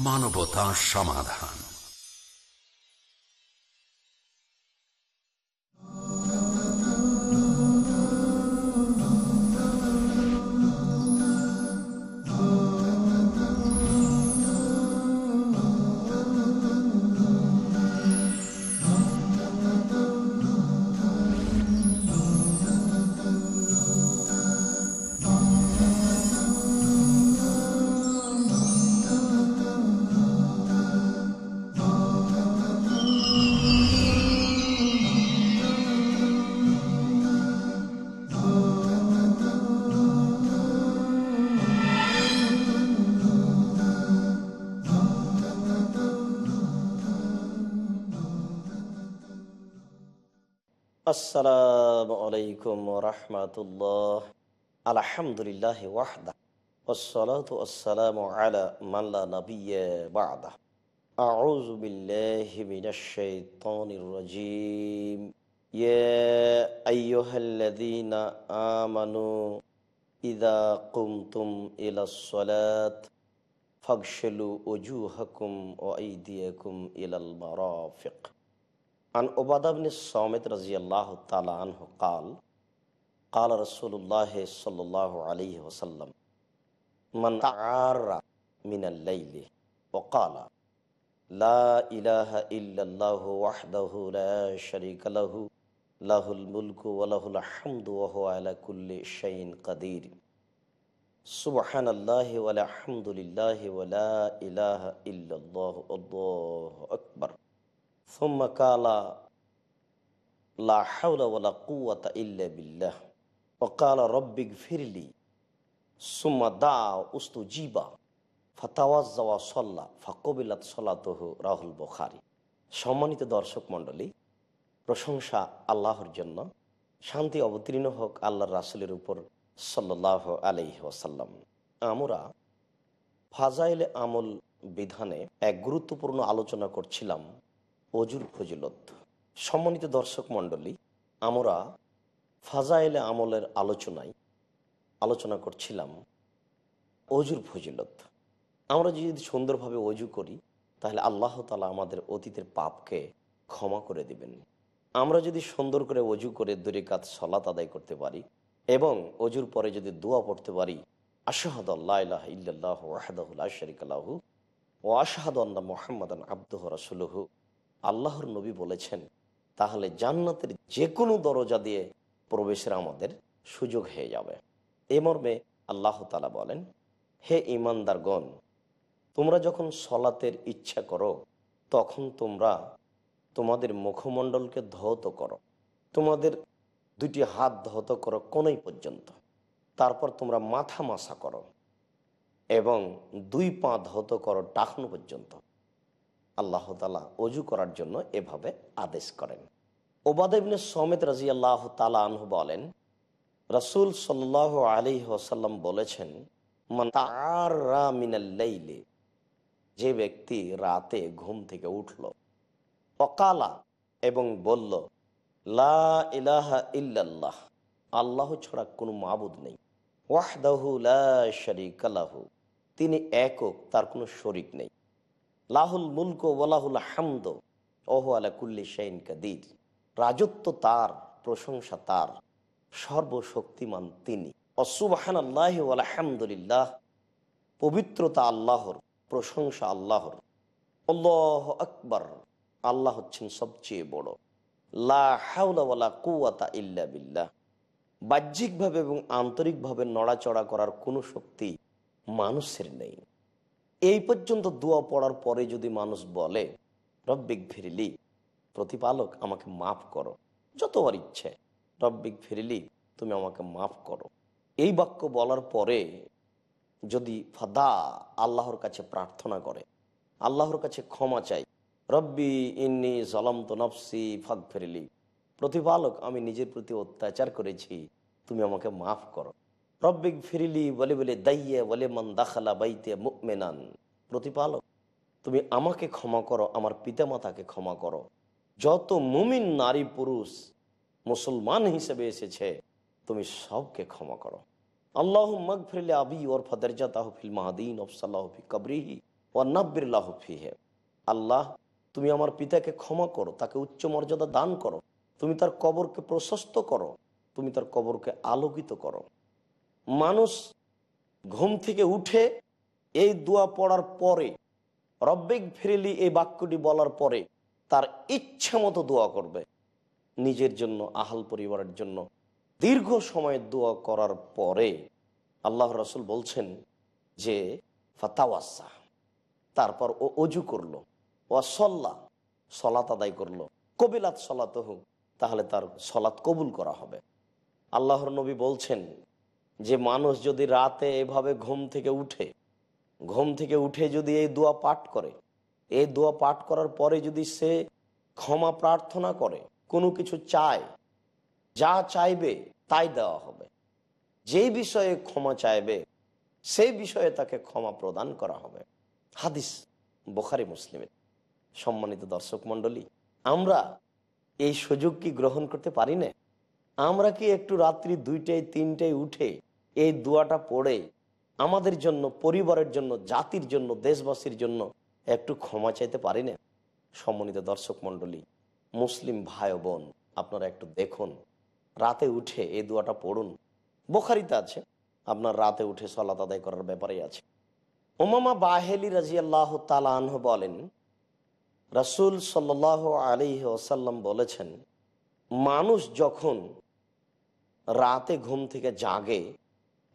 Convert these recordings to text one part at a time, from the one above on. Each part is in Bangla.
মানবতা সমাধান। আসসালামু আলাইকুম রহমতুল্লাহ আলহামদুলিল্লাহ ওয়াহদা والصلاة والسلام على من لا نبي بعده أعوذ بالله من الشيطان الرجيم يا أيها الذين آمنوا إذا قمتم إلى الصلاة فاغسلوا وجوهكم وأيديكم إلى المرافق عن عبادہ بن سومت رضی اللہ تعالیٰ عنہ قال قال رسول اللہ صلی اللہ علیہ وسلم، من تعار من اللیل وقال، لا الہ الا اللہ وحده لا شریک له له الملک وله الحمد وهو على كل شيء قدیر۔ سبحان اللہ والحمد للہ ولا الہ الا اللہ اللہ اکبر۔ কালা কুয়াতা বিল্লাহ। ফিরলি সুম্মা দা ফাকবিলাত রাহুল বখারি। সম্মানিত দর্শক মন্ডলী প্রশংসা আল্লাহর জন্য, শান্তি অবতীর্ণ হোক আল্লাহর রাসুলের উপর সাল্লাহ আলি ওসাল্লাম আমরা ফাজাইল আমল বিধানে এক গুরুত্বপূর্ণ আলোচনা করছিলাম অজুর ফজিলত সম্মানিত দর্শক মণ্ডলী, আমরা ফাজাইলে আমলের আলোচনায় আলোচনা করছিলাম অজুর ফজিলত। আমরা যদি সুন্দরভাবে অজু করি, তাহলে আল্লাহ তালা আমাদের অতীতের পাপকে ক্ষমা করে দিবেন। আমরা যদি সুন্দর করে অজু করে দূরে কাজ সলাত আদায় করতে পারি এবং অজুর পরে যদি দোয়া পড়তে পারি, আশাহাদ আল্লাহ ওয়াহাদাহুল্লাহ শরিক আল্লাহু ও আশাহাদ আল্লাহ মোহাম্মদান আব্দুহ রসুলহু। আল্লাহর নবী বলেছেন, তাহলে জান্নাতের যে কোনো দরজা দিয়ে প্রবেশের আমাদের সুযোগ হয়ে যাবে। এ মর্মে আল্লাহ তালা বলেন, হে ইমানদারগণ তোমরা যখন সলাতের ইচ্ছা করো, তখন তোমরা তোমাদের মুখমণ্ডলকে ধৌত করো। তোমাদের দুটি হাত ধৌত করো কোনই পর্যন্ত। তারপর তোমরা মাথা মাসা করো এবং দুই পা ধৌত করো টাকনো পর্যন্ত। আল্লাহ তালা অজু করার জন্য এভাবে আদেশ করেন। ওবাদেবনে সমেত রাজি আল্লাহ তালা আনহু বলেন, রসুল সাল্লাহ আলী ওসাল্লাম বলেছেন মিনাল্লাইলে যে ব্যক্তি রাতে ঘুম থেকে উঠল, অকালা এবং বলল, লা ইলাহা ইল্লাল্লাহ আল্লাহ ছাড়া কোনো মাবুদ নেই। ওয়াহদাহু লা শরিক লাহু, তিনি একক, তার কোনো শরিক নেই। লাহুল মুলক ওলাহুল হামদ, ওহ আলা কুল্লি শাইন কাদির। রাজত্ব তার, প্রশংসা তার, সর্বশক্তিমান তিনি। অসুবাহান আল্লাহ আলহামদুলিল্লাহ পবিত্রতা আল্লাহর, প্রশংসা আল্লাহর। আল্লাহ আকবর, আল্লাহ হচ্ছেন সবচেয়ে বড়। ইল্লা বিল্লাহ। বাহ্যিকভাবে এবং আন্তরিকভাবে নড়াচড়া করার কোনো শক্তি মানুষের নেই। এই পর্যন্ত দোয়া পড়ার পরে যদি মানুষ বলে, রব্বিক ফিরিলি, প্রতিপালক, আমাকে মাফ করো, যতবার ইচ্ছে, রব্বিক ফিরিলি, তুমি আমাকে মাফ করো। এই বাক্য বলার পরে যদি ফাদা আল্লাহর কাছে প্রার্থনা করে, আল্লাহর কাছে ক্ষমা চাই, রব্বি ইন্নি জলম তো নফসি ফাগ ফেরিলি প্রতিপালক, আমি নিজের প্রতি অত্যাচার করেছি, তুমি আমাকে মাফ করো। রব্বিক ফিরিলি বলে বলে দাইয়ে বলে মন দাখালা বাইতে মুকমেনান প্রতিপালক, তুমি আমাকে ক্ষমা করো, আমার পিতামাতাকে ক্ষমা করো। যত মুমিন নারী পুরুষ, মুসলমান হিসেবে এসেছে, তুমি সবকে ক্ষমা করো। আল্লাহ মগফিল আবি ওর ফদরজাতাহ তাহফিল মাহাদিন অফসাল্লাহ ফি কবরিহি ও নব্বিল্লাহ ফিহে। আল্লাহ, তুমি আমার পিতাকে ক্ষমা করো, তাকে উচ্চ মর্যাদা দান করো। তুমি তার কবরকে প্রশস্ত করো, তুমি তার কবরকে আলোকিত করো। মানুষ ঘুম থেকে উঠে এই দোয়া পড়ার পরে, রব্বিক ফিরিলি এই বাক্যটি বলার পরে তার ইচ্ছা মতো দোয়া করবে। নিজের জন্য, আহাল পরিবারের জন্য দীর্ঘ সময় দোয়া করার পরে আল্লাহ রসুল বলছেন যে, ফাতাওয়াসা, তারপর ও অজু করল, ও সল্লা, সলাত আদায় করল, কবিলাত সলাত হোক তাহলে তার সলাৎ কবুল করা হবে। আল্লাহর নবী বলছেন যে মানুষ যদি রাতে এভাবে ঘুম থেকে উঠে, ঘুম থেকে উঠে যদি এই দোয়া পাঠ করে, এই দোয়া পাঠ করার পরে যদি সে ক্ষমা প্রার্থনা করে, কোনো কিছু চায়, যা চাইবে তাই দেওয়া হবে। যেই বিষয়ে ক্ষমা চাইবে, সেই বিষয়ে তাকে ক্ষমা প্রদান করা হবে। হাদিস, বোখারি মুসলিমের সম্মানিত দর্শক মণ্ডলী, আমরা এই সুযোগ কি গ্রহণ করতে পারি না? আমরা কি একটু রাত্রি দুইটায়, তিনটায় উঠে এই দোয়াটা পড়ে আমাদের জন্য, পরিবারের জন্য, জাতির জন্য, দেশবাসীর জন্য একটু ক্ষমা চাইতে পারি না? সম্মানিত দর্শক মণ্ডলী, মুসলিম ভাই বোন, আপনারা একটু দেখুন। রাতে উঠে এই দোয়াটা পড়ুন। বোখারিতে আছে, আপনার রাতে উঠে সলাত আদায় করার ব্যাপারে আছে। ওমামা বাহেলি রাজি আল্লাহ বলেন, রাসুল সাল্ল আলী ওসাল্লাম বলেছেন, মানুষ যখন রাতে ঘুম থেকে জাগে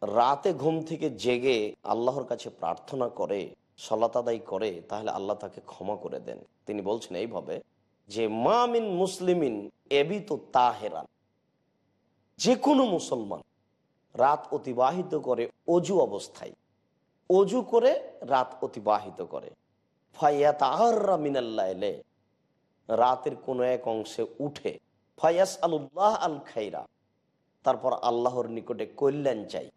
রাতে ঘুম থেকে জেগে আল্লাহর কাছে প্রার্থনা করে, সলাত আদায় করে, তাহলে আল্লাহ তাকে ক্ষমা করে দেন। তিনি বলছেন এইভাবে, যে মামিন মুসলিমিন এবিত তাহেরান। যে কোনো মুসলমান রাত অতিবাহিত করে অজু অবস্থায়, অজু করে রাত অতিবাহিত করে। ফাইয়াত আহরা মিনাল্লাহ এলে রাতের কোনো এক অংশে উঠে ফায়াস আল্লাহ আল খাইরা, তারপর আল্লাহর নিকটে কল্যাণ চাই।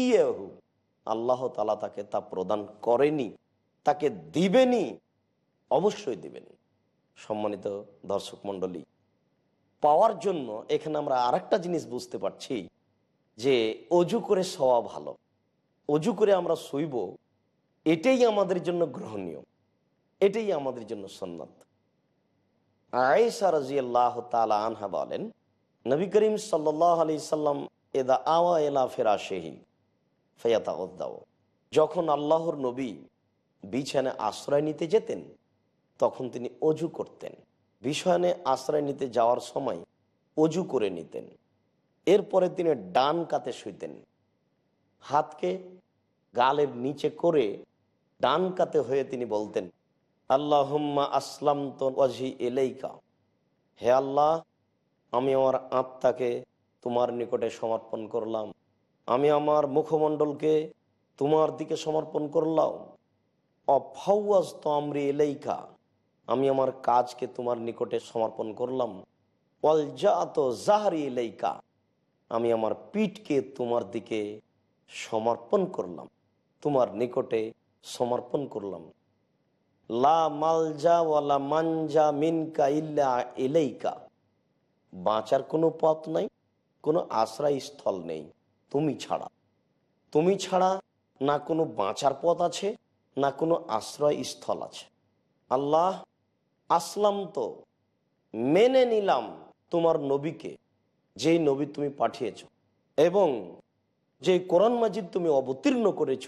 ইয়েহু আল্লাহ তালা তাকে তা প্রদান করেনি, তাকে দিবেনি, অবশ্যই দিবেন। সম্মানিত দর্শক মণ্ডলী, পাওয়ার জন্য এখানে আমরা আরেকটা জিনিস বুঝতে পারছি যে অজু করে সওয়া ভালো। অজু করে আমরা শুইব, এটাই আমাদের জন্য গ্রহণীয়, এটাই আমাদের জন্য সন্ন্যত। আয়েশা রাজি আল্লাহ তালা আনহা বলেন নবী করিম সাল্লাহ আলি সাল্লাম, এদা আওয়া এলা ফেরা সেহি ফেয়াতা উদ্দাও যখন আল্লাহর নবী বিছানে আশ্রয় নিতে যেতেন, তখন তিনি অজু করতেন। বিছানে আশ্রয় নিতে যাওয়ার সময় অজু করে নিতেন। এরপরে তিনি ডান কাতে শুইতেন। হাতকে গালের নিচে করে ডান কাতে হয়ে তিনি বলতেন, আল্লাহম্মা আসলাম তো ওয়াজি এলেইকা হে আল্লাহ আমি আমার আত্মাকে তোমার নিকটে সমর্পণ করলাম। আমি আমার মুখমণ্ডলকে তোমার দিকে সমর্পণ করলাম। অফাউয়াজ তো আমরি এলেইকা আমি আমার কাজকে তোমার নিকটে সমর্পণ করলাম। ওয়াল যা তো জাহারি এলেইকা আমি আমার পিঠকে তোমার দিকে সমর্পণ করলাম। তোমার নিকটে সমর্পণ করলাম। লা মালজা ওয়ালা মানজা মিনকা ইল্লা এলেইকা বাঁচার কোনো পথ নাই, কোনো আশ্রয় স্থল নেই, তুমি ছাড়া। তুমি ছাড়া না কোনো বাঁচার পথ আছে, না কোনো আশ্রয় স্থল আছে। আল্লাহ, আসলাম তো, মেনে নিলাম তোমার নবীকে, যেই নবী তুমি পাঠিয়েছ, এবং যে কোরআন মাজিদ তুমি অবতীর্ণ করেছ,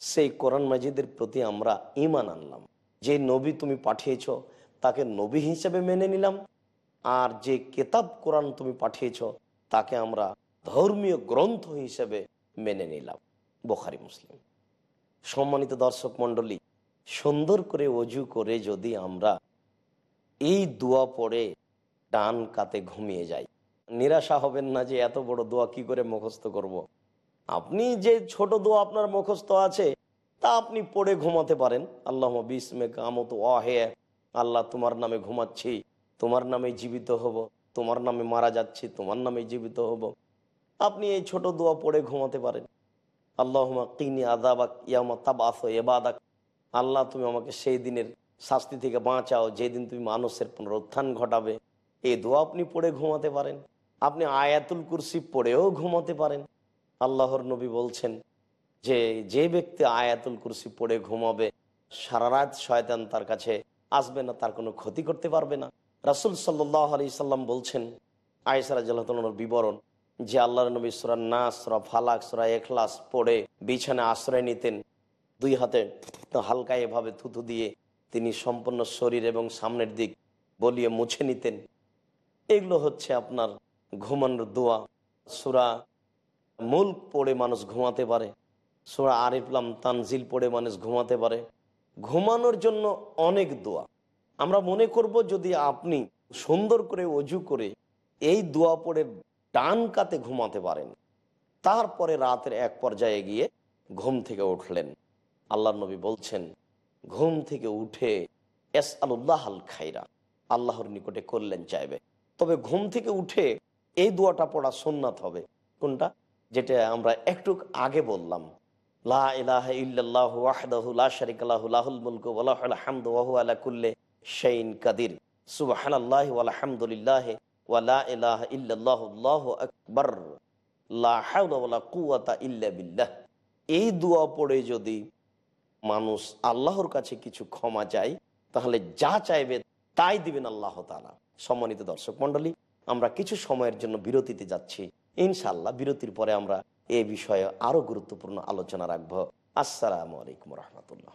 সেই কোরআন মাজিদের প্রতি আমরা ইমান আনলাম। যে নবী তুমি পাঠিয়েছ, তাকে নবী হিসেবে মেনে নিলাম আর যে কেতাব কোরআন তুমি পাঠিয়েছ, তাকে আমরা ধর্মীয় গ্রন্থ হিসেবে মেনে নিলাম। বোখারি, মুসলিম। সম্মানিত দর্শক মন্ডলী সুন্দর করে অজু করে যদি আমরা এই দোয়া পড়ে ডান কাতে ঘুমিয়ে যাই, নিরাশা হবেন না যে এত বড় দোয়া কি করে মুখস্থ করব। আপনি যে ছোট দোয়া আপনার মুখস্থ আছে, তা আপনি পড়ে ঘুমাতে পারেন। আল্লাহ বিসমে কামত ওয়াহে আল্লাহ তোমার নামে ঘুমাচ্ছি। তোমার নামে জীবিত হব, তোমার নামে মারা যাচ্ছি, তোমার নামে জীবিত হব। আপনি এই ছোট দোয়া পড়ে ঘুমাতে পারেন। আল্লাহ কিনি আদাবাক ইয়ামা তাবাস এবাদাক আল্লাহ, তুমি আমাকে সেই দিনের শাস্তি থেকে বাঁচাও, যেদিন তুমি মানুষের পুনরুত্থান ঘটাবে। এই দোয়া আপনি পড়ে ঘুমাতে পারেন। আপনি আয়াতুল কুরসি পড়েও ঘুমাতে পারেন। আল্লাহর নবী বলছেন যে যে ব্যক্তি আয়াতুল কুরসি পড়ে ঘুমাবে সারা রাত শয়তান তার কাছে আসবে না, তার কোনো ক্ষতি করতে পারবে না। রাসুল সাল্লাহ আলি সাল্লাম বলছেন আয়সারা জাল্লাহর বিবরণ, যে আল্লাহর নবী সুরা নাস, সুরা ফালাক, সুরা এখলাস পড়ে বিছানে আশ্রয় নিতেন। দুই হাতে হালকা এভাবে থুতু দিয়ে তিনি সম্পূর্ণ শরীর এবং সামনের দিক বলিয়ে মুছে নিতেন। এগুলো হচ্ছে আপনার ঘুমানোর দোয়া। সুরা মূল পড়ে মানুষ ঘুমাতে পারে। সুরা আরিফলাম তানজিল পড়ে মানুষ ঘুমাতে পারে। ঘুমানোর জন্য অনেক দোয়া। আমরা মনে করব যদি আপনি সুন্দর করে অজু করে এই দোয়া পড়ে ডান কাতে ঘুমাতে পারেন, তারপরে রাতের এক পর্যায়ে গিয়ে ঘুম থেকে উঠলেন। আল্লাহ নবী বলছেন, ঘুম থেকে উঠে এস আল্লাহ আল খাইরা, আল্লাহর নিকটে করলেন চাইবে। তবে ঘুম থেকে উঠে এই দোয়াটা পড়া সোননাথ হবে। কোনটা? যেটা আমরা একটু আগে বললাম। লা ইলাহা ইল্লাল্লাহু ওয়াহদাহু লা শারিকা লাহু লাহুল আলা কুল্লি শাইইন কাদির। ওয়া আলহামদুলিল্লাহি বিল্লাহ। এই দোয়া পড়ে যদি মানুষ আল্লাহর কাছে কিছু ক্ষমা চায়, তাহলে যা চাইবে তাই দিবেন আল্লাহ তালা সম্মানিত দর্শক মন্ডলী আমরা কিছু সময়ের জন্য বিরতিতে যাচ্ছি। ইনশাল্লাহ বিরতির পরে আমরা এ বিষয়ে আরও গুরুত্বপূর্ণ আলোচনা রাখব। আসসালামু আলাইকুম রহমতুল্লাহ।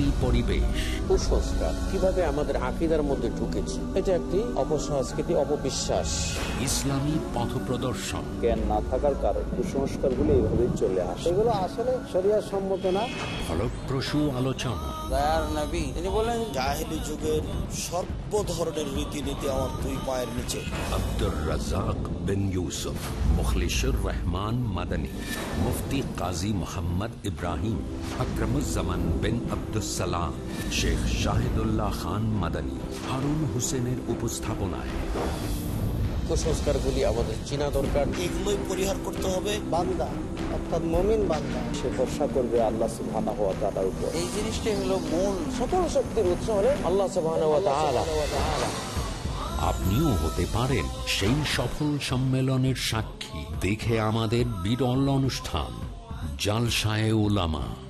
me পরিবেশ। কুসংস্কার। কীভাবে আমাদের আকিদার মধ্যে ঢুকেছে? এটা একটি অপসংস্কৃতি অপবিশ্বাস। ইসলামী পথ প্রদর্শন। জ্ঞান না থাকার কারণে কুসংস্কারগুলো এইভাবে চলে আসে। এগুলো আসলে শরিয়া সম্মত না। ফলপ্রসূ আলোচনা। দয়ার নবী তিনি বলেন জাহেলি যুগের সর্ব ধরনের রীতিনীতি আমার দুই পায়ের নিচে। আব্দুর রাজাক বিন ইউসুফ মুখলিসুর রহমান মাদানী মুফতি কাজী মোহাম্মদ ইব্রাহিম আকরমুজ্জামান বিন আব্দুসালাম শেখ শাহিদুল্লাহ খান মাদানী হারুন হোসেনের উপস্থাপনায়। কুসংস্কারগুলি আমাদের চিনা দরকার। এগুলোই পরিহার করতে হবে। বান্দা অর্থাৎ মমিন বান্দা। সে ভরসা করবে আল্লাহ সুবহানাহু ওয়া তাআলার উপর। এই জিনিসটাই হলো মূল। সকল শক্তির উৎস হলে আল্লাহ সুবহানাহু ওয়া তাআলা। আপনিও হতে পারেন সেই সফল সম্মেলনের সাক্ষী। দেখে আমাদের বিরল অনুষ্ঠান জালসায় ওলামা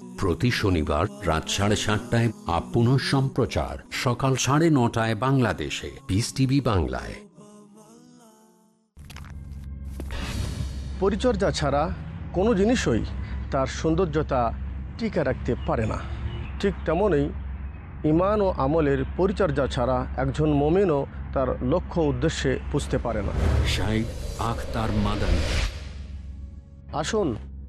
প্রতি শনিবার রাত সাড়ে সাতটায় আপ পুনঃ সম্প্রচার। সকাল সাড়ে নটায় বাংলাদেশে। পিস টিভি বাংলায়। পরিচর্যা ছাড়া কোনো জিনিসই তার সৌন্দর্যতা টিকে রাখতে পারে না। ঠিক তেমনই ইমান ও আমলের পরিচর্যা ছাড়া একজন মমিনও তার লক্ষ্য উদ্দেশ্যে বুঝতে পারে না। শাইখ আখতার মাদানী। আসুন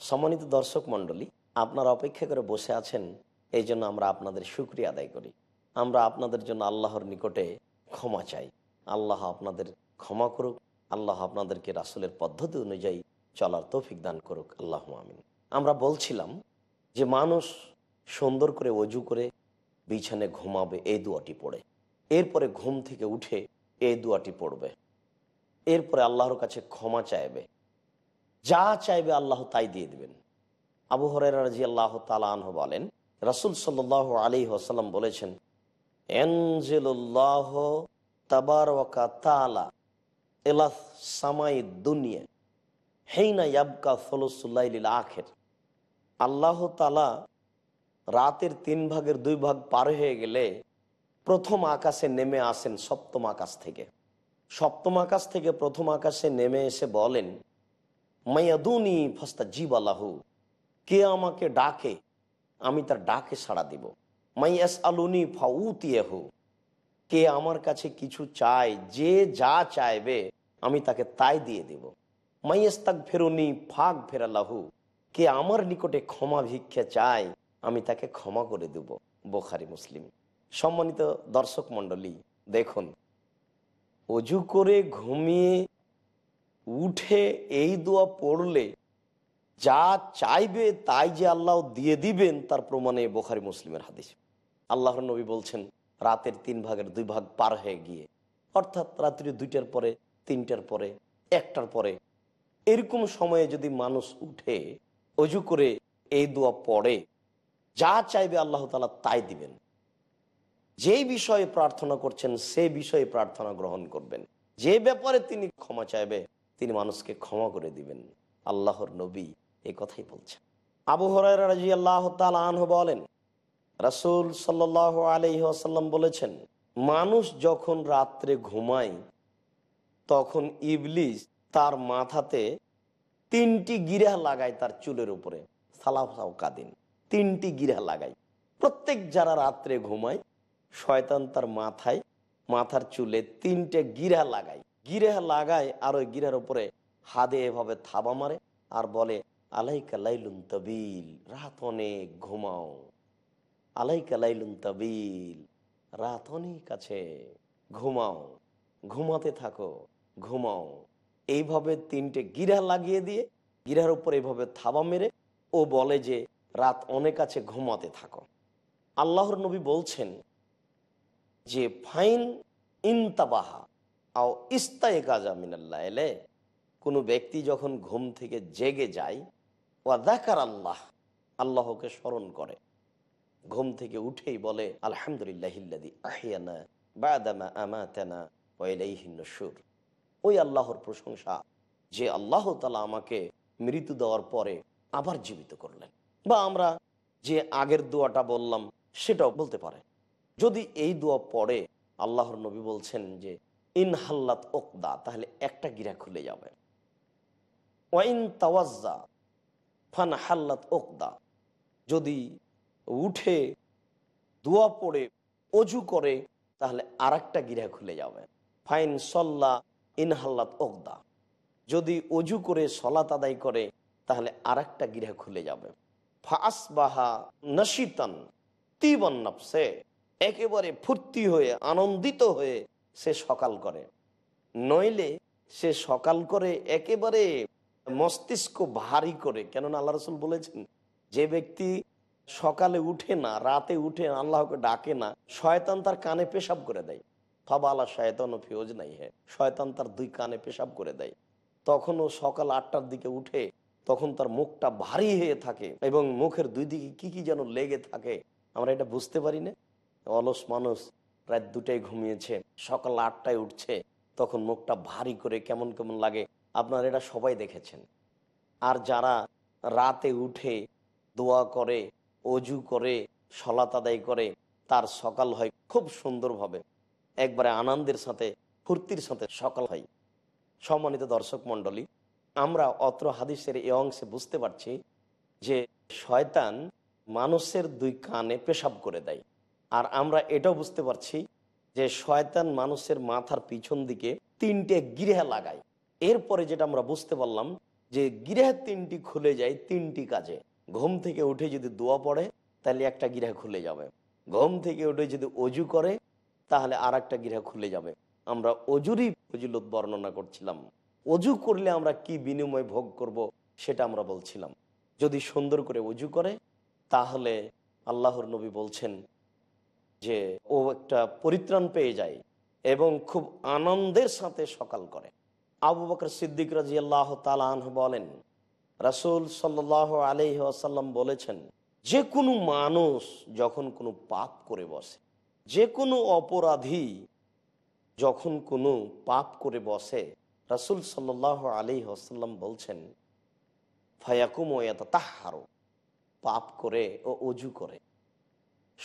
সম্মানিত দর্শক মণ্ডলী, আপনারা অপেক্ষা করে বসে আছেন, এই জন্য আমরা আপনাদের সুক্রিয়া আদায় করি। আমরা আপনাদের জন্য আল্লাহর নিকটে ক্ষমা চাই। আল্লাহ আপনাদের ক্ষমা করুক, আল্লাহ আপনাদেরকে রাসুলের পদ্ধতি অনুযায়ী চলার তৌফিক দান করুক। আল্লাহ আমিন। আমরা বলছিলাম যে মানুষ সুন্দর করে অজু করে বিছানে ঘুমাবে, এই দুয়াটি পড়ে। এরপরে ঘুম থেকে উঠে এই দুয়াটি পড়বে। এরপরে আল্লাহর কাছে ক্ষমা চাইবে। যা চাইবে আল্লাহ তাই দিয়ে দিবেন। আবু হরের রাজি আল্লাহ তালাহ বলেন, রাসুল সাল আলী আসাল্লাম বলেছেন, এনজেলুল্লাহ তালা দুনিয়া হেইনা ইয়াবকা আখের। আল্লাহ তালা রাতের তিন ভাগের দুই ভাগ পার হয়ে গেলে প্রথম আকাশে নেমে আসেন সপ্তম আকাশ থেকে। সপ্তম আকাশ থেকে প্রথম আকাশে নেমে এসে বলেন মাইয়াদুনি ফাস্তা জীব আল্লাহু কে আমাকে ডাকে, আমি তার ডাকে সাড়া দিব। মাইয়াস আলুনি ফাউতিয়েহু। কে আমার কাছে কিছু চায়, যে যা চাইবে, আমি তাকে তাই দিয়ে দেব। মাইয়াস তাক ফেরুনি ফাঁক ফেরালাহু কে আমার নিকটে ক্ষমা ভিক্ষা চায়, আমি তাকে ক্ষমা করে দেব। বোখারি মুসলিম। সম্মানিত দর্শক মণ্ডলী, দেখুন, অজু করে ঘুমিয়ে উঠে এই দোয়া পড়লে যা চাইবে তাই যে আল্লাহ দিয়ে দিবেন তার প্রমাণে বোখারি মুসলিমের হাদিস। আল্লাহর নবী বলছেন, রাতের তিন ভাগের দুই ভাগ পার হয়ে গিয়ে, অর্থাৎ রাত্রি দুইটার পরে, তিনটার পরে, একটার পরে, এরকম সময়ে যদি মানুষ উঠে, অজু করে এই দোয়া পড়ে, যা চাইবে আল্লাহ তালা তাই দিবেন। যেই বিষয়ে প্রার্থনা করছেন সেই বিষয়ে প্রার্থনা গ্রহণ করবেন। যে ব্যাপারে তিনি ক্ষমা চাইবে তিনি মানুষকে ক্ষমা করে দিবেন। আল্লাহর নবী এই কথাই বলছেন। আবু হরাই আল্লাহ আনহ বলেন, রাসুল সাল্লাহ আলহিহাসাল্লাম বলেছেন, মানুষ যখন রাত্রে ঘুমায়, তখন ইবলিস তার মাথাতে তিনটি গিরা লাগায় তার চুলের উপরে। সালাফাও কাদিন তিনটি গিরা লাগায়। প্রত্যেক যারা রাত্রে ঘুমায়, শয়তান তার মাথায়, মাথার চুলে তিনটে গিরা লাগায়। গিরা লাগায়, আর ওই গিরার উপরে হাদে এভাবে থাবা মারে আর বলে, আলাইকা লাইলুন তবিল রাত অনেক ঘুমাও। আলাইকা লাইলুন তবিল রাত অনেক আছে ঘুমাও। ঘুমাতে থাকো, ঘুমাও। এইভাবে তিনটে গিরা লাগিয়ে দিয়ে গিরার উপর এইভাবে থাবা মেরে ও বলে যে রাত অনেক আছে ঘুমাতে থাকো। আল্লাহর নবী বলছেন যে, ফাইন ইনতাবাহা আও ইস্তায়ে কাজা মিনাল্লাহ এলে কোনো ব্যক্তি যখন ঘুম থেকে জেগে যায়, ওয়া দেখার আল্লাহ, আল্লাহকে স্মরণ করে। ঘুম থেকে উঠেই বলে, আলহামদুলিল্লাহ আহিয়ানা বাদামা আমাতানা ওয়াইলাইহিন সুর ওই আল্লাহর প্রশংসা, যে আল্লাহ তালা আমাকে মৃত্যু দেওয়ার পরে আবার জীবিত করলেন। বা আমরা যে আগের দোয়াটা বললাম, সেটাও বলতে পারে। যদি এই দোয়া পড়ে, আল্লাহর নবী বলছেন যে ইন হাল্লাত ওকদা, তাহলে একটা গিরা খুলে যাবে। ওয়াইন তাওয়াজ্জা ফান হাল্লাত ওকদা, যদি উঠে দোয়া পড়ে, অজু করে, তাহলে আর একটা গিরা খুলে যাবে। ফাইন সল্লা ইনহাল্লাত ওকদা, যদি অজু করে, সলাত আদায় করে, তাহলে আর একটা গিরা খুলে যাবে। ফাঁস বাহা নশিতান তিবন নফসে, একেবারে ফুর্তি হয়ে, আনন্দিত হয়ে সে সকাল করে। নইলে সে সকাল করে একেবারে মস্তিষ্ক ভারী করে। কেননা আল্লাহ রসুল বলেছেন, যে ব্যক্তি সকালে উঠে না, রাতে উঠে আল্লাহকে ডাকে না, শয়তান তার কানে পেশাব করে দেয়। ফাবা আল্লাহ শয়তান ফিওজ নাই হ্যাঁ শয়তান তার দুই কানে পেশাব করে দেয়। তখন ও সকাল আটটার দিকে উঠে তখন তার মুখটা ভারী হয়ে থাকে এবং মুখের দুই দিকে কি কি যেন লেগে থাকে, আমরা এটা বুঝতে পারি না? অলস মানুষ রাত দুটায় ঘুমিয়েছে, সকাল আটটায় উঠছে, তখন মুখটা ভারী করে কেমন কেমন লাগে আপনারা এটা সবাই দেখেছেন। আর যারা রাতে উঠে দোয়া করে, অজু করে সলাত আদায় করে, তার সকাল হয় খুব সুন্দরভাবে। একবারে আনন্দের সাথে, ফুর্তির সাথে সকাল হয়। সম্মানিত দর্শক মণ্ডলী, আমরা অত্র হাদিসের এ অংশে বুঝতে পারছি যে শয়তান মানুষের দুই কানে পেশাব করে দেয়। আর আমরা এটাও বুঝতে পারছি যে শয়তান মানুষের মাথার পিছন দিকে তিনটে গৃহে লাগায়। এরপরে যেটা আমরা বুঝতে পারলাম যে গৃহে তিনটি খুলে যায় তিনটি কাজে। ঘুম থেকে উঠে যদি দোয়া পড়ে, তাহলে একটা গৃহ খুলে যাবে। ঘুম থেকে উঠে যদি অজু করে, তাহলে আর একটা গৃহ খুলে যাবে। আমরা অজুরই ফজিলত বর্ণনা করছিলাম। অজু করলে আমরা কি বিনিময় ভোগ করব সেটা আমরা বলছিলাম। যদি সুন্দর করে অজু করে, তাহলে আল্লাহর নবী বলছেন যে ও একটা পরিত্রাণ পেয়ে যায় এবং খুব আনন্দের সাথে সকাল করে। আবু বকর সিদ্দিক রাজি আল্লাহ তালাহ বলেন, রাসুল সাল্লাহ আলহি আসাল্লাম বলেছেন, যে কোনো মানুষ যখন কোনো পাপ করে বসে, যে কোনো অপরাধী যখন কোনো পাপ করে বসে, রাসুল সাল্লাহ আলি আসাল্লাম বলছেন, ফায়াকুম ওয়াতা তাহারো পাপ করে ও অজু করে।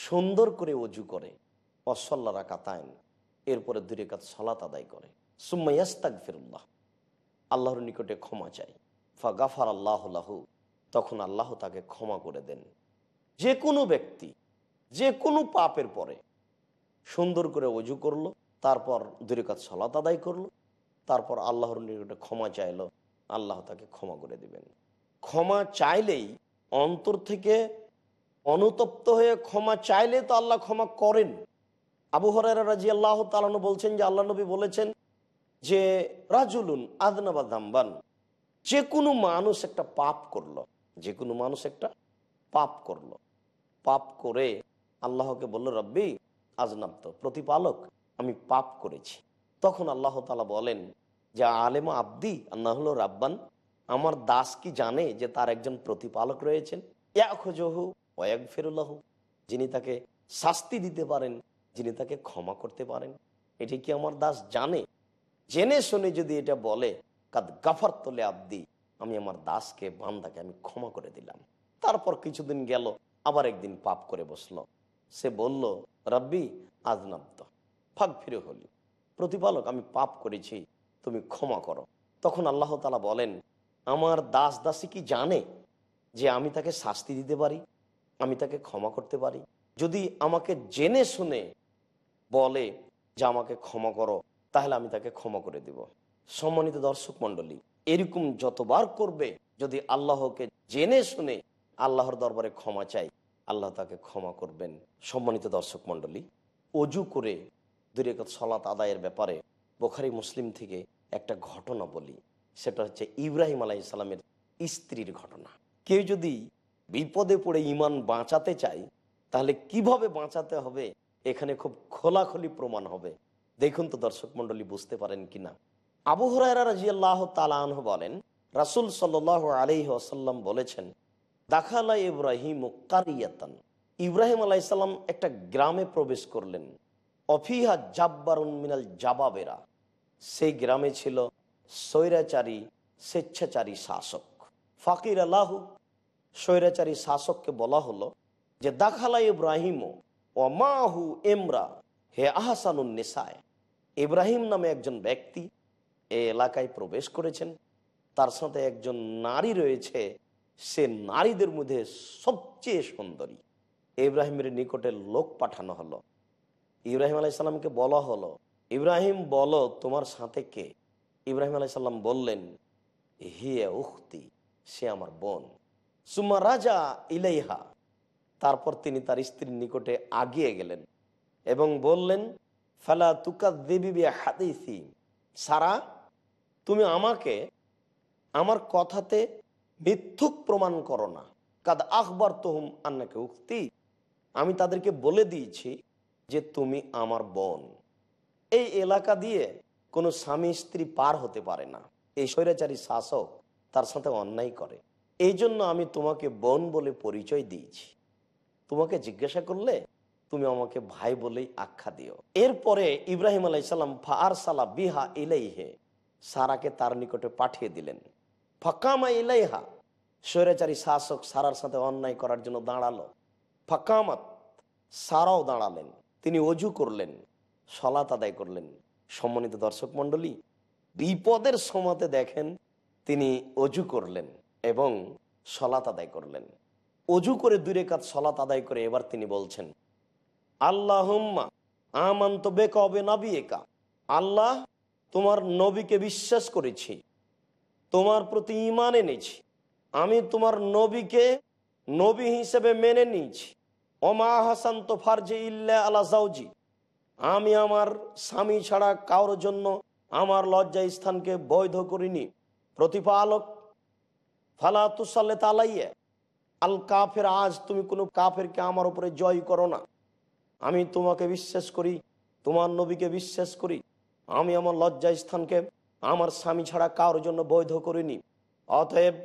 সুন্দর করে অজু করে অসল্লা কাতায়ন এরপরে দুই কাত সলাত আদায় করে। সুম্মাইয়াস্তাক ফিরুল্লাহ আল্লাহর নিকটে ক্ষমা চাই। ফা গাফার আল্লাহ তখন আল্লাহ তাকে ক্ষমা করে দেন। যে কোনো ব্যক্তি, যে কোনো পাপের পরে সুন্দর করে অজু করল, তারপর দুই কাত সলাত আদায় করল, তারপর আল্লাহর নিকটে ক্ষমা চাইলো, আল্লাহ তাকে ক্ষমা করে দিবেন। ক্ষমা চাইলেই অন্তর থেকে অনুতপ্ত হয়ে ক্ষমা চাইলে তো আল্লাহ ক্ষমা করেন। আবু হরারা রাজি আল্লাহ তালানো বলছেন যে আল্লাহ নবী বলেছেন যে, রাজুলুন আদনাবা দাম্বান। যে কোনো মানুষ একটা পাপ করল, যে কোনো মানুষ একটা পাপ করল। পাপ করে আল্লাহকে বলল, রব্বি আজনাব্দ প্রতিপালক, আমি পাপ করেছি। তখন আল্লাহ তালা বলেন যে, আলেম আব্দি, আল্লাহ হলো রাব্বান, আমার দাস কি জানে যে তার একজন প্রতিপালক রয়েছেন? ইয়াখজহু ওয়াক ফেরুল্লাহ যিনি তাকে শাস্তি দিতে পারেন, যিনি তাকে ক্ষমা করতে পারেন। এটি কি আমার দাস জানে? জেনে শুনে যদি এটা বলে, কাদ গাফার তোলে আব্দি আমি আমার দাসকে, বান্দাকে আমি ক্ষমা করে দিলাম। তারপর কিছুদিন গেল, আবার একদিন পাপ করে বসল। সে বলল, রব্বি আজনাব্দ ফাঁক ফিরে হলি প্রতিপালক, আমি পাপ করেছি, তুমি ক্ষমা করো। তখন আল্লাহ তালা বলেন, আমার দাস দাসী কি জানে যে আমি তাকে শাস্তি দিতে পারি? আমি তাকে ক্ষমা করতে পারি। যদি আমাকে জেনে শুনে বলে যে আমাকে ক্ষমা করো, তাহলে আমি তাকে ক্ষমা করে দিব। সম্মানিত দর্শক মন্ডলী এরকম যতবার করবে, যদি আল্লাহকে জেনে শুনে আল্লাহর দরবারে ক্ষমা চাই, আল্লাহ তাকে ক্ষমা করবেন। সম্মানিত দর্শক মন্ডলী অজু করে দুরেকত সলাত আদায়ের ব্যাপারে বোখারি মুসলিম থেকে একটা ঘটনা বলি। সেটা হচ্ছে ইব্রাহিম আলাই ইসলামের স্ত্রীর ঘটনা। কেউ যদি বিপদে পড়ে ইমান বাঁচাতে চাই, তাহলে কীভাবে বাঁচাতে হবে? এখানে খুব খোলাখলি প্রমাণ হবে। দেখুন তো দর্শক মন্ডলী বুঝতে পারেন কিনা আবু হরাইরা রাজিয়াল্লাহ তালাহ বলেন, রাসুল সাল আলি আসাল্লাম বলেছেন, দাখালা ইব্রাহিম কারিয়াতান। ইব্রাহিম আলাইসাল্লাম একটা গ্রামে প্রবেশ করলেন। অফিহা জাব্বারুন মিনাল জাবাবেরা। সেই গ্রামে ছিল স্বৈরাচারী, স্বেচ্ছাচারী শাসক। ফাকির আল্লাহু স্বৈরাচারী শাসককে বলা হলো যে, দাখালা ইব্রাহিম ও মাহু এমরা হে আহসানুন নেশায় ইব্রাহিম নামে একজন ব্যক্তি এ এলাকায় প্রবেশ করেছেন। তার সাথে একজন নারী রয়েছে। সে নারীদের মধ্যে সবচেয়ে সুন্দরী। ইব্রাহিমের নিকটে লোক পাঠানো হলো। ইব্রাহিম আলাইসাল্লামকে বলা হলো, ইব্রাহিম, বলো তোমার সাথে কে? ইব্রাহিম আলাইসাল্লাম বললেন, হিয়া উখতি, সে আমার বোন। সুমা রাজা ইলাইহা। তারপর তিনি তার স্ত্রীর নিকটে আগিয়ে গেলেন এবং বললেন, ফালা তুকা দেবী হাদিসি সারা, তুমি আমাকে আমার কথাতে মিথ্যুক প্রমাণ করো না। কাদ আখবর তোহম আন্নাকে উক্তি আমি তাদেরকে বলে দিয়েছি যে তুমি আমার বোন। এই এলাকা দিয়ে কোনো স্বামী স্ত্রী পার হতে পারে না। এই স্বৈরাচারী শাসক তার সাথে অন্যায় করে। এই জন্য আমি তোমাকে বোন বলে পরিচয় দিয়েছি। তোমাকে জিজ্ঞাসা করলে তুমি আমাকে ভাই বলেই আখ্যা দিও। এরপরে ইব্রাহিম আলাইসাল্লাম ফার সালা বিহা ইলাইহে সারাকে তার নিকটে পাঠিয়ে দিলেন। ফাকামা ইলাইহা স্বৈরাচারী শাসক সারার সাথে অন্যায় করার জন্য দাঁড়াল। ফাকামাত সারাও দাঁড়ালেন। তিনি অজু করলেন, সলাত আদায় করলেন। সম্মানিত দর্শক মন্ডলী বিপদের সময়তে দেখেন তিনি অজু করলেন। এবং সলাত আদায় করলেন। অজু করে দূরে কাজ সলাত আদায় করে এবার তিনি বলছেন আল্লাহ আমান্ত বেকবে নাবি একা আল্লাহ তোমার নবীকে বিশ্বাস করেছি, তোমার প্রতি ইমান এনেছি। আমি তোমার নবীকে নবী হিসেবে মেনে নিয়েছি। ওমা হাসান তো ফারজে ইল্লা আলা জাউজি আমি আমার স্বামী ছাড়া কারোর জন্য আমার লজ্জা স্থানকে বৈধ করিনি। প্রতিপালক ফালা তুসাল্লে তালাইয়া আল কাফের, আজ তুমি কোনো কাফেরকে আমার উপরে জয় করো না। আমি তোমাকে বিশ্বাস করি, তোমার নবীকে বিশ্বাস করি। আমি আমার লজ্জা স্থানকে আমার স্বামী ছাড়া কারোর জন্য বৈধ করিনি। অতএব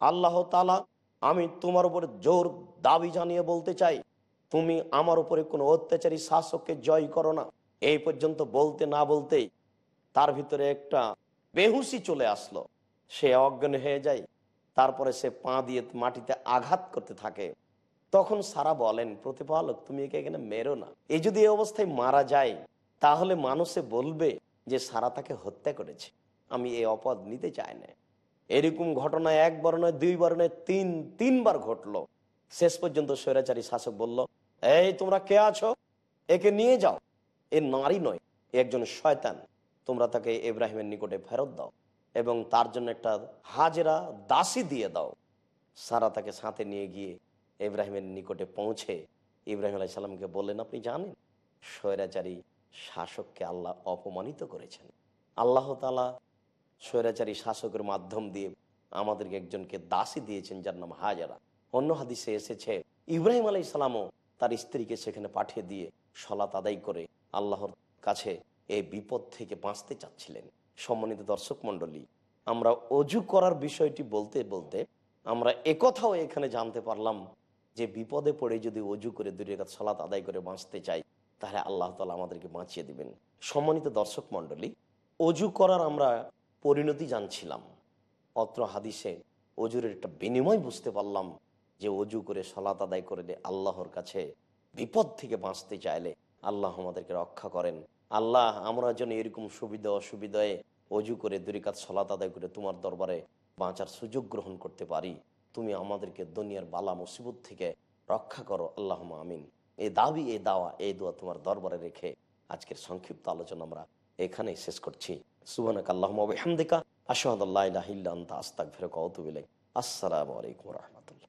আল্লাহ তালা আমি তোমার উপরে জোর দাবি জানিয়ে বলতে চাই, তুমি আমার উপরে কোনো অত্যাচারী শাসককে জয় করো না। এই পর্যন্ত বলতে না বলতেই তার ভিতরে একটা বেহুসি চলে আসলো। সে অজ্ঞান হয়ে যায়। তারপরে সে পা দিয়ে মাটিতে আঘাত করতে থাকে। তখন সারা বলেন, প্রতিপালক, তুমি একে এখানে মেরো না। এই যদি এই অবস্থায় মারা যায়, তাহলে মানুষে বলবে যে সারা তাকে হত্যা করেছে। আমি এই অপদ নিতে চাই না। এরকম ঘটনা একবার নয় দুইবার নয়, তিন, তিনবার ঘটলো। শেষ পর্যন্ত স্বৈরাচারী শাসক বলল, এই, তোমরা কে আছো? একে নিয়ে যাও। এ নারী নয় একজন শয়তান। তোমরা তাকে ইব্রাহিমের নিকটে ফেরত দাও। এবং তার জন্য একটা হাজেরা দাসী দিয়ে দাও। সারা তাকে সাথে নিয়ে গিয়ে ইব্রাহিমের নিকটে পৌঁছে ইব্রাহিম আলাই সাল্লামকে বললেন, আপনি জানেন, স্বৈরাচারী শাসককে আল্লাহ অপমানিত করেছেন। আল্লাহ তালা স্বৈরাচারী শাসকের মাধ্যম দিয়ে আমাদেরকে একজনকে দাসী দিয়েছেন যার নাম হাজারা। অন্য হাদিসে এসেছে, ইব্রাহিম আলাই সালামও তার স্ত্রীকে সেখানে পাঠিয়ে দিয়ে সলাত আদায় করে আল্লাহর কাছে এই বিপদ থেকে বাঁচতে চাচ্ছিলেন। সম্মানিত দর্শক মণ্ডলী, আমরা অজু করার বিষয়টি বলতে বলতে আমরা একথাও এখানে জানতে পারলাম যে বিপদে পড়ে যদি অজু করে দূরে কাজ সলাত আদায় করে বাঁচতে চাই, তাহলে আল্লাহ তালা আমাদেরকে বাঁচিয়ে দিবেন। সম্মানিত দর্শক মণ্ডলী, অজু করার আমরা পরিণতি জানছিলাম। অত্র হাদিসে অজুরের একটা বিনিময় বুঝতে পারলাম যে অজু করে সলাত আদায় করলে আল্লাহর কাছে বিপদ থেকে বাঁচতে চাইলে আল্লাহ আমাদেরকে রক্ষা করেন। আল্লাহ আমরা যেন এরকম সুবিধা অসুবিধায় অজু করে দুরিকাত সলাত আদায় করে তোমার দরবারে বাঁচার সুযোগ গ্রহণ করতে পারি। তুমি আমাদেরকে দুনিয়ার বালা মুসিবত থেকে রক্ষা করো আল্লাহ আমিন। এই দাবি এই দাওয়া এই দোয়া তোমার দরবারে রেখে আজকের সংক্ষিপ্ত আলোচনা আমরা এখানেই শেষ করছি। সুবানাক আল্লাহ হামদিকা আশাহাদাল্লাহ আস্তাক আসসালামু আলাইকুম রহমতুল্লাহ।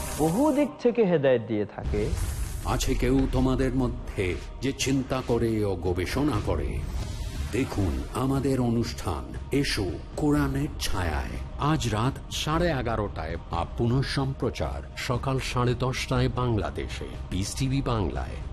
বহু দিক থেকে হেদায়ত দিয়ে থাকে। আছে কেউ তোমাদের মধ্যে যে চিন্তা করে ও গবেষণা করে? দেখুন আমাদের অনুষ্ঠান। এসো কোরআনের ছায়ায়। আজ রাত সাড়ে এগারোটায় আপ পুনঃ সম্প্রচার সকাল সাড়ে দশটায় বাংলাদেশে। বিস টিভি বাংলায়।